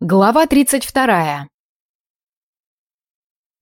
Глава 32.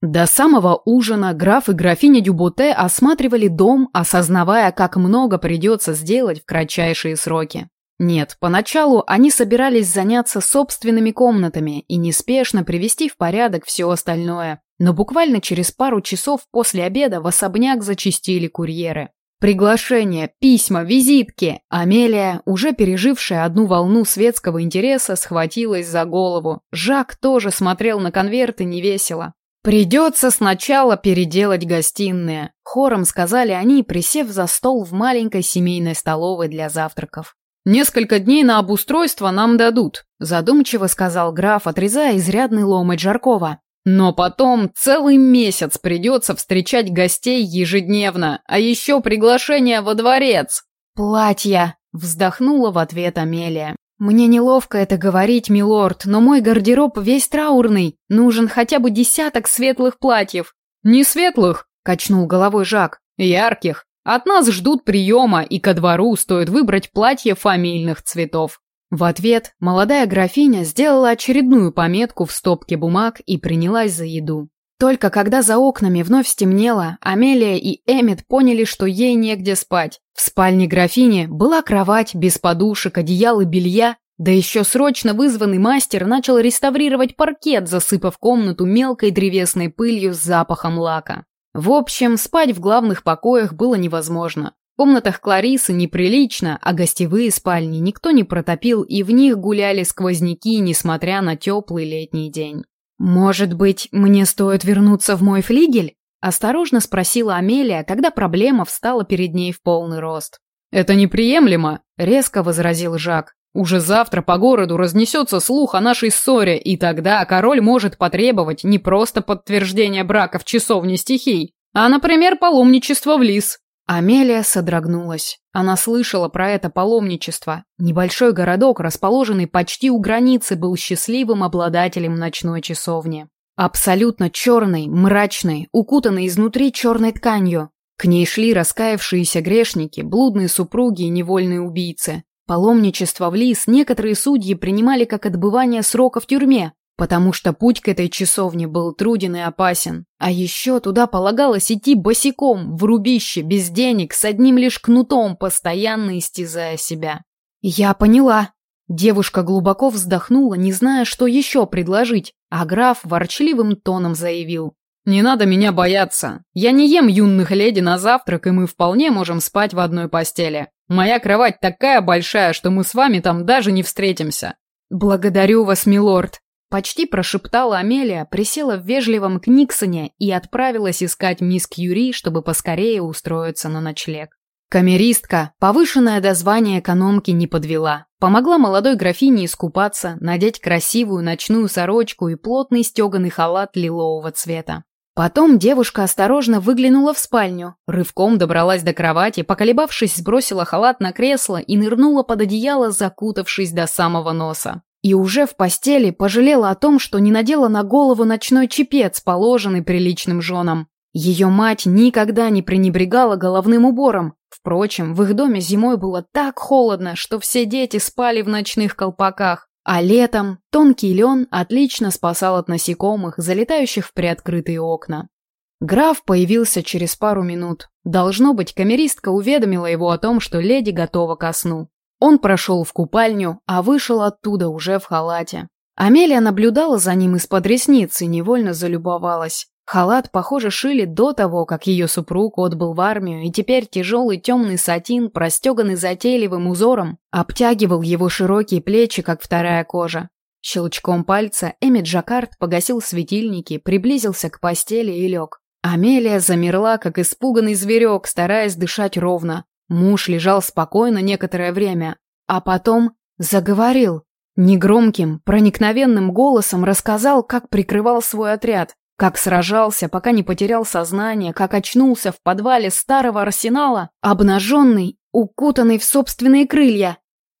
До самого ужина граф и графиня Дюботе осматривали дом, осознавая, как много придется сделать в кратчайшие сроки. Нет, поначалу они собирались заняться собственными комнатами и неспешно привести в порядок все остальное, но буквально через пару часов после обеда в особняк зачистили курьеры. Приглашения, письма, визитки. Амелия, уже пережившая одну волну светского интереса, схватилась за голову. Жак тоже смотрел на конверты невесело. «Придется сначала переделать гостиные», – хором сказали они, присев за стол в маленькой семейной столовой для завтраков. «Несколько дней на обустройство нам дадут», – задумчиво сказал граф, отрезая изрядный ломоть Жаркова. Но потом целый месяц придется встречать гостей ежедневно, а еще приглашение во дворец. «Платья!» – вздохнула в ответ Амелия. «Мне неловко это говорить, милорд, но мой гардероб весь траурный. Нужен хотя бы десяток светлых платьев». «Не светлых», – качнул головой Жак. «Ярких. От нас ждут приема, и ко двору стоит выбрать платье фамильных цветов. В ответ молодая графиня сделала очередную пометку в стопке бумаг и принялась за еду. Только когда за окнами вновь стемнело, Амелия и Эмит поняли, что ей негде спать. В спальне графини была кровать без подушек, одеял и белья, да еще срочно вызванный мастер начал реставрировать паркет, засыпав комнату мелкой древесной пылью с запахом лака. В общем, спать в главных покоях было невозможно. Комнатах Кларисы неприлично, а гостевые спальни никто не протопил, и в них гуляли сквозняки, несмотря на теплый летний день. «Может быть, мне стоит вернуться в мой флигель?» – осторожно спросила Амелия, когда проблема встала перед ней в полный рост. «Это неприемлемо», – резко возразил Жак. «Уже завтра по городу разнесется слух о нашей ссоре, и тогда король может потребовать не просто подтверждения брака в часовне стихий, а, например, паломничество в лис. Амелия содрогнулась. Она слышала про это паломничество. Небольшой городок, расположенный почти у границы, был счастливым обладателем ночной часовни. Абсолютно черной, мрачной, укутанной изнутри черной тканью. К ней шли раскаявшиеся грешники, блудные супруги и невольные убийцы. Паломничество в лис некоторые судьи принимали как отбывание срока в тюрьме, потому что путь к этой часовне был труден и опасен. А еще туда полагалось идти босиком, в рубище, без денег, с одним лишь кнутом, постоянно истязая себя. «Я поняла». Девушка глубоко вздохнула, не зная, что еще предложить, а граф ворчливым тоном заявил. «Не надо меня бояться. Я не ем юных леди на завтрак, и мы вполне можем спать в одной постели. Моя кровать такая большая, что мы с вами там даже не встретимся». «Благодарю вас, милорд», Почти прошептала Амелия, присела в вежливом Книксоне и отправилась искать мисс Кьюри, чтобы поскорее устроиться на ночлег. Камеристка, повышенное до звания экономки, не подвела. Помогла молодой графине искупаться, надеть красивую ночную сорочку и плотный стеганый халат лилового цвета. Потом девушка осторожно выглянула в спальню, рывком добралась до кровати, поколебавшись, сбросила халат на кресло и нырнула под одеяло, закутавшись до самого носа. И уже в постели пожалела о том, что не надела на голову ночной чепец, положенный приличным женам. Ее мать никогда не пренебрегала головным убором. Впрочем, в их доме зимой было так холодно, что все дети спали в ночных колпаках, а летом тонкий лен отлично спасал от насекомых, залетающих в приоткрытые окна. Граф появился через пару минут. Должно быть, камеристка уведомила его о том, что леди готова ко сну. Он прошел в купальню, а вышел оттуда уже в халате. Амелия наблюдала за ним из-под ресниц и невольно залюбовалась. Халат, похоже, шили до того, как ее супруг отбыл в армию, и теперь тяжелый темный сатин, простеганный затейливым узором, обтягивал его широкие плечи, как вторая кожа. Щелчком пальца Эмит Джакард погасил светильники, приблизился к постели и лег. Амелия замерла, как испуганный зверек, стараясь дышать ровно. Муж лежал спокойно некоторое время, а потом заговорил. Негромким, проникновенным голосом рассказал, как прикрывал свой отряд, как сражался, пока не потерял сознание, как очнулся в подвале старого арсенала, обнаженный, укутанный в собственные крылья.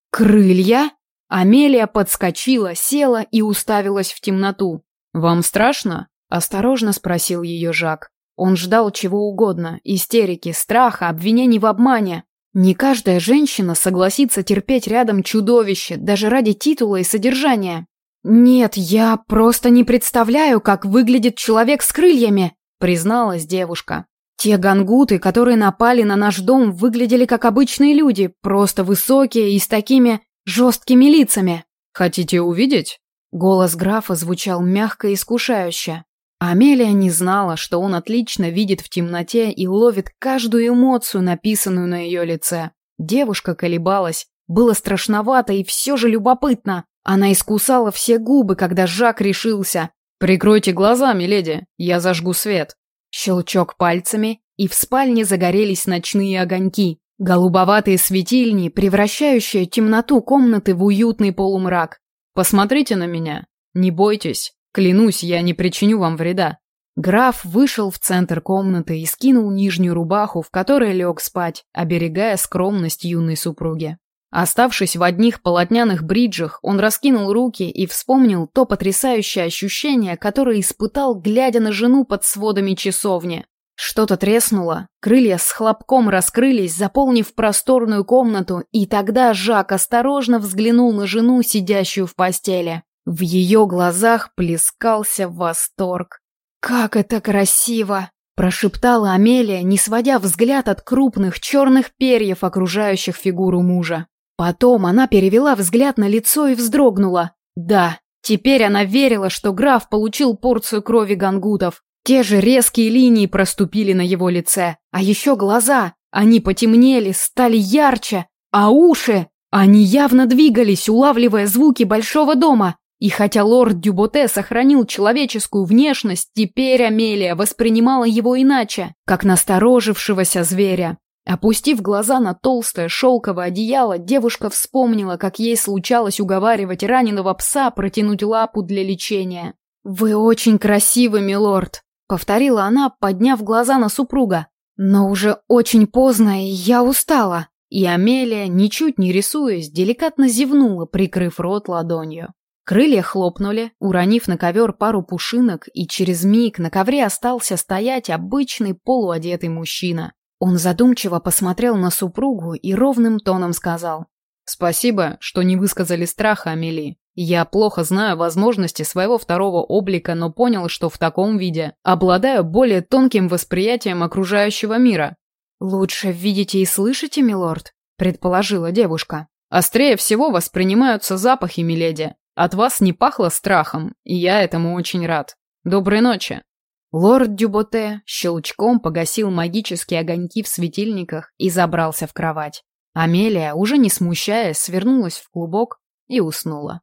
«Крылья?» Амелия подскочила, села и уставилась в темноту. «Вам страшно?» – осторожно спросил ее Жак. Он ждал чего угодно – истерики, страха, обвинений в обмане. Не каждая женщина согласится терпеть рядом чудовище, даже ради титула и содержания. «Нет, я просто не представляю, как выглядит человек с крыльями», призналась девушка. Те гангуты, которые напали на наш дом, выглядели как обычные люди, просто высокие и с такими жесткими лицами. Хотите увидеть? Голос графа звучал мягко и искушающе. Амелия не знала, что он отлично видит в темноте и ловит каждую эмоцию, написанную на ее лице. Девушка колебалась. Было страшновато и все же любопытно. Она искусала все губы, когда Жак решился. «Прикройте глаза, миледи, я зажгу свет». Щелчок пальцами, и в спальне загорелись ночные огоньки. Голубоватые светильни, превращающие темноту комнаты в уютный полумрак. «Посмотрите на меня. Не бойтесь. Клянусь, я не причиню вам вреда». Граф вышел в центр комнаты и скинул нижнюю рубаху, в которой лег спать, оберегая скромность юной супруги. Оставшись в одних полотняных бриджах, он раскинул руки и вспомнил то потрясающее ощущение, которое испытал, глядя на жену под сводами часовни. Что-то треснуло, крылья с хлопком раскрылись, заполнив просторную комнату, и тогда Жак осторожно взглянул на жену, сидящую в постели. В ее глазах плескался восторг. «Как это красиво!» – прошептала Амелия, не сводя взгляд от крупных черных перьев, окружающих фигуру мужа. Потом она перевела взгляд на лицо и вздрогнула. Да, теперь она верила, что граф получил порцию крови гангутов. Те же резкие линии проступили на его лице, а еще глаза. Они потемнели, стали ярче, а уши... Они явно двигались, улавливая звуки большого дома. И хотя лорд Дюботе сохранил человеческую внешность, теперь Амелия воспринимала его иначе, как насторожившегося зверя. Опустив глаза на толстое шелковое одеяло, девушка вспомнила, как ей случалось уговаривать раненого пса протянуть лапу для лечения. «Вы очень красивый, милорд», Повторила она, подняв глаза на супруга. Но уже очень поздно, и я устала. И Амелия, ничуть не рисуясь, деликатно зевнула, прикрыв рот ладонью. Крылья хлопнули, уронив на ковер пару пушинок, и через миг на ковре остался стоять обычный полуодетый мужчина. Он задумчиво посмотрел на супругу и ровным тоном сказал. «Спасибо, что не высказали страха, Амели. Я плохо знаю возможности своего второго облика, но понял, что в таком виде обладаю более тонким восприятием окружающего мира. «Лучше видите и слышите, милорд?» – предположила девушка. «Острее всего воспринимаются запахи, миледи. От вас не пахло страхом, и я этому очень рад. Доброй ночи!» Лорд Дюботе щелчком погасил магические огоньки в светильниках и забрался в кровать. Амелия, уже не смущаясь, свернулась в клубок и уснула.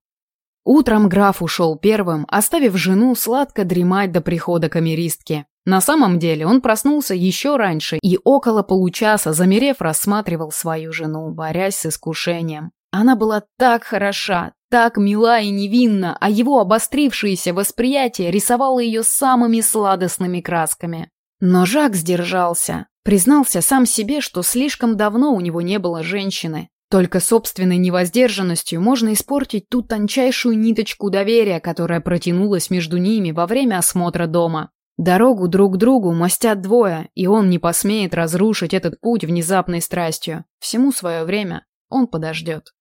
Утром граф ушел первым, оставив жену сладко дремать до прихода камеристки. На самом деле он проснулся еще раньше и около получаса, замерев, рассматривал свою жену, борясь с искушением. Она была так хороша, так мила и невинна, а его обострившееся восприятие рисовало ее самыми сладостными красками. Но Жак сдержался, признался сам себе, что слишком давно у него не было женщины, только собственной невоздержанностью можно испортить ту тончайшую ниточку доверия, которая протянулась между ними во время осмотра дома. Дорогу друг другу мостят двое, и он не посмеет разрушить этот путь внезапной страстью. Всему свое время он подождет.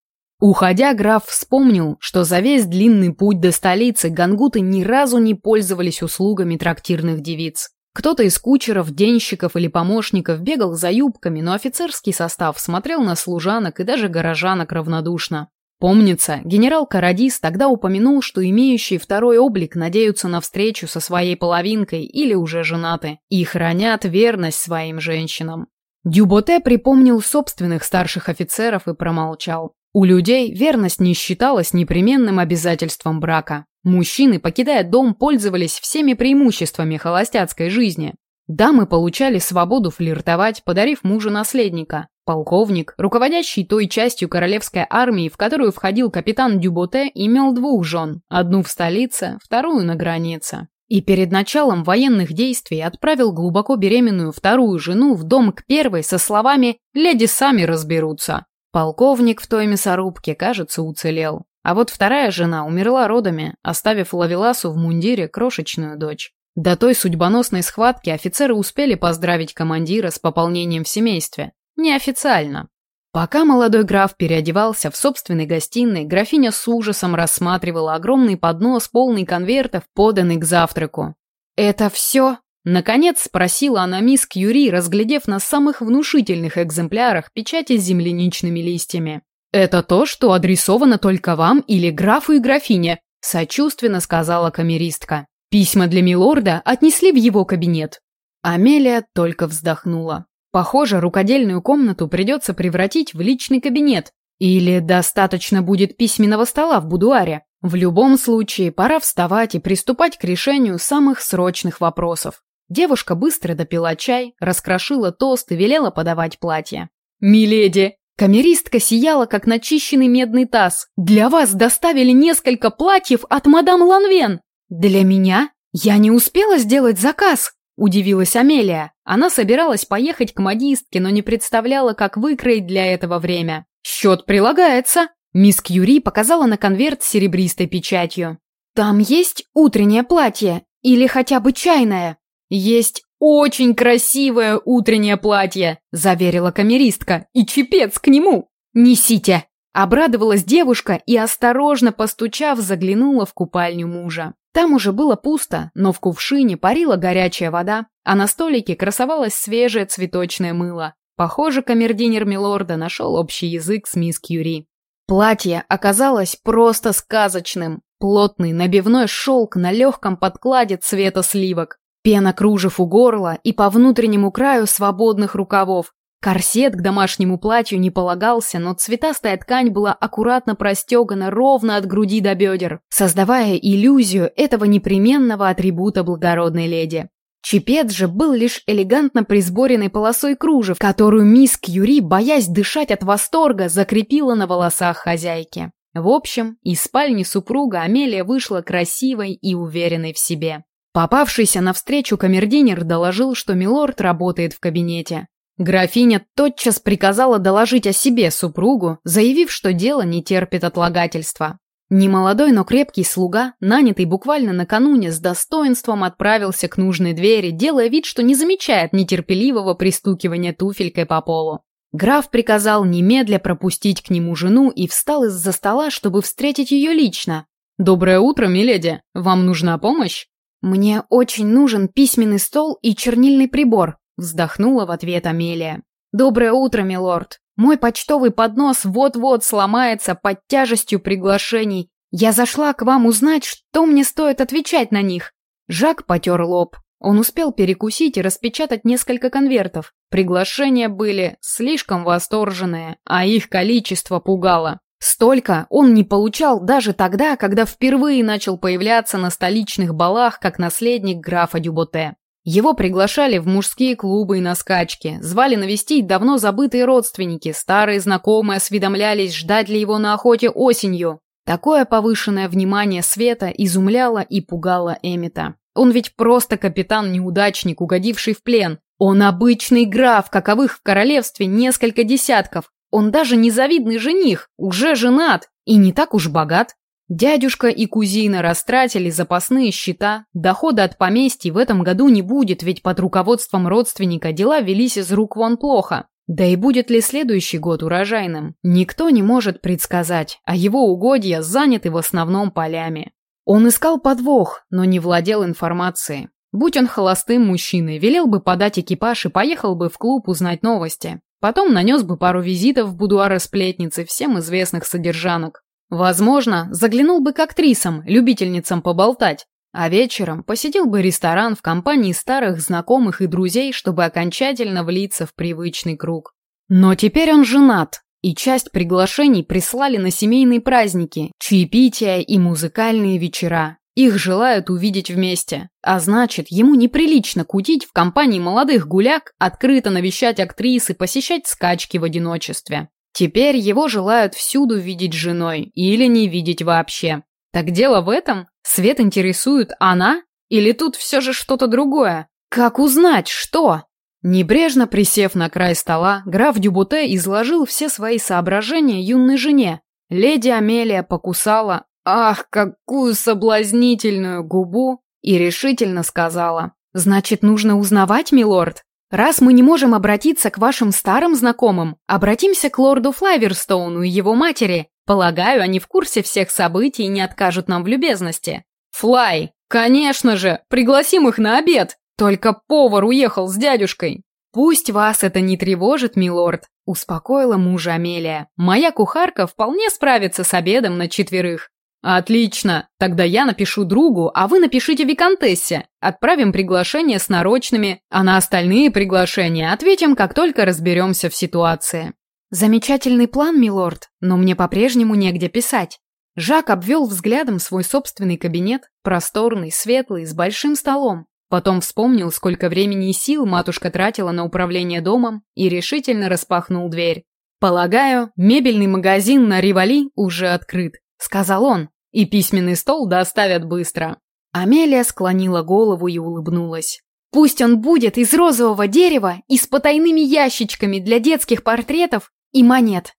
Уходя, граф вспомнил, что за весь длинный путь до столицы гангуты ни разу не пользовались услугами трактирных девиц. Кто-то из кучеров, денщиков или помощников бегал за юбками, но офицерский состав смотрел на служанок и даже горожанок равнодушно. Помнится, генерал Карадис тогда упомянул, что имеющие второй облик надеются на встречу со своей половинкой или уже женаты и хранят верность своим женщинам. Дюботе припомнил собственных старших офицеров и промолчал. У людей верность не считалась непременным обязательством брака. Мужчины, покидая дом, пользовались всеми преимуществами холостяцкой жизни. Дамы получали свободу флиртовать, подарив мужу наследника. Полковник, руководящий той частью королевской армии, в которую входил капитан Дюботе, имел двух жен, одну в столице, вторую на границе. И перед началом военных действий отправил глубоко беременную вторую жену в дом к первой со словами «Леди сами разберутся». Полковник в той мясорубке, кажется, уцелел. А вот вторая жена умерла родами, оставив Лавеласу в мундире крошечную дочь. До той судьбоносной схватки офицеры успели поздравить командира с пополнением в семействе. Неофициально. Пока молодой граф переодевался в собственной гостиной, графиня с ужасом рассматривала огромный поднос, полный конвертов, поданный к завтраку. «Это все?» Наконец спросила она мисс Кьюри, разглядев на самых внушительных экземплярах печати с земляничными листьями. «Это то, что адресовано только вам или графу и графине», сочувственно сказала камеристка. Письма для милорда отнесли в его кабинет. Амелия только вздохнула. Похоже, рукодельную комнату придется превратить в личный кабинет. Или достаточно будет письменного стола в будуаре. В любом случае, пора вставать и приступать к решению самых срочных вопросов. Девушка быстро допила чай, раскрошила тост и велела подавать платье. «Миледи!» Камеристка сияла, как начищенный медный таз. «Для вас доставили несколько платьев от мадам Ланвен!» «Для меня? Я не успела сделать заказ!» Удивилась Амелия. Она собиралась поехать к модистке, но не представляла, как выкроить для этого время. «Счет прилагается!» Мисс Кьюри показала на конверт с серебристой печатью. «Там есть утреннее платье? Или хотя бы чайное?» «Есть очень красивое утреннее платье», – заверила камеристка, – «и чепец к нему». «Несите!» – обрадовалась девушка и, осторожно постучав, заглянула в купальню мужа. Там уже было пусто, но в кувшине парила горячая вода, а на столике красовалось свежее цветочное мыло. Похоже, камердинер Милорда нашел общий язык с мисс Кьюри. Платье оказалось просто сказочным. Плотный набивной шелк на легком подкладе цвета сливок. Пена кружев у горла и по внутреннему краю свободных рукавов. Корсет к домашнему платью не полагался, но цветастая ткань была аккуратно простегана ровно от груди до бедер, создавая иллюзию этого непременного атрибута благородной леди. Чепец же был лишь элегантно присборенной полосой кружев, которую мисс Кьюри, боясь дышать от восторга, закрепила на волосах хозяйки. В общем, из спальни супруга Амелия вышла красивой и уверенной в себе. Попавшийся навстречу камердинер доложил, что милорд работает в кабинете. Графиня тотчас приказала доложить о себе супругу, заявив, что дело не терпит отлагательства. Немолодой, но крепкий слуга, нанятый буквально накануне, с достоинством отправился к нужной двери, делая вид, что не замечает нетерпеливого пристукивания туфелькой по полу. Граф приказал немедля пропустить к нему жену и встал из-за стола, чтобы встретить ее лично. «Доброе утро, миледи. Вам нужна помощь?» «Мне очень нужен письменный стол и чернильный прибор», вздохнула в ответ Амелия. «Доброе утро, милорд. Мой почтовый поднос вот-вот сломается под тяжестью приглашений. Я зашла к вам узнать, что мне стоит отвечать на них». Жак потер лоб. Он успел перекусить и распечатать несколько конвертов. Приглашения были слишком восторженные, а их количество пугало. Столько он не получал даже тогда, когда впервые начал появляться на столичных балах как наследник графа Дюботе. Его приглашали в мужские клубы и на скачки, звали навестить давно забытые родственники, старые знакомые осведомлялись, ждать ли его на охоте осенью. Такое повышенное внимание Света изумляло и пугало Эмита. Он ведь просто капитан-неудачник, угодивший в плен. Он обычный граф, каковых в королевстве несколько десятков, он даже незавидный жених, уже женат и не так уж богат. Дядюшка и кузина растратили запасные счета, дохода от поместья в этом году не будет, ведь под руководством родственника дела велись из рук вон плохо. Да и будет ли следующий год урожайным, никто не может предсказать, а его угодья заняты в основном полями. Он искал подвох, но не владел информацией. Будь он холостым мужчиной, велел бы подать экипаж и поехал бы в клуб узнать новости. Потом нанес бы пару визитов в будуары сплетницы всем известных содержанок. Возможно, заглянул бы к актрисам, любительницам поболтать. А вечером посетил бы ресторан в компании старых знакомых и друзей, чтобы окончательно влиться в привычный круг. Но теперь он женат, и часть приглашений прислали на семейные праздники, чаепития и музыкальные вечера. Их желают увидеть вместе, а значит, ему неприлично кутить в компании молодых гуляк, открыто навещать актрис и посещать скачки в одиночестве. Теперь его желают всюду видеть женой или не видеть вообще. Так дело в этом? Свет интересует она? Или тут все же что-то другое? Как узнать, что? Небрежно присев на край стола, граф Дюбуте изложил все свои соображения юной жене. Леди Амелия покусала, Ах, какую соблазнительную губу! И решительно сказала. «Значит, нужно узнавать, милорд?» Раз мы не можем обратиться к вашим старым знакомым, обратимся к лорду Флайверстоуну и его матери. Полагаю, они в курсе всех событий и не откажут нам в любезности. Флай! Конечно же! Пригласим их на обед! Только повар уехал с дядюшкой. Пусть вас это не тревожит, милорд, успокоила мужа Амелия. Моя кухарка вполне справится с обедом на четверых. «Отлично! Тогда я напишу другу, а вы напишите Викантессе. Отправим приглашение с нарочными, а на остальные приглашения ответим, как только разберемся в ситуации». «Замечательный план, милорд, но мне по-прежнему негде писать». Жак обвел взглядом свой собственный кабинет, просторный, светлый, с большим столом. Потом вспомнил, сколько времени и сил матушка тратила на управление домом и решительно распахнул дверь. «Полагаю, мебельный магазин на Ривали уже открыт», — сказал он. И письменный стол доставят быстро. Амелия склонила голову и улыбнулась. Пусть он будет из розового дерева и с потайными ящичками для детских портретов и монет.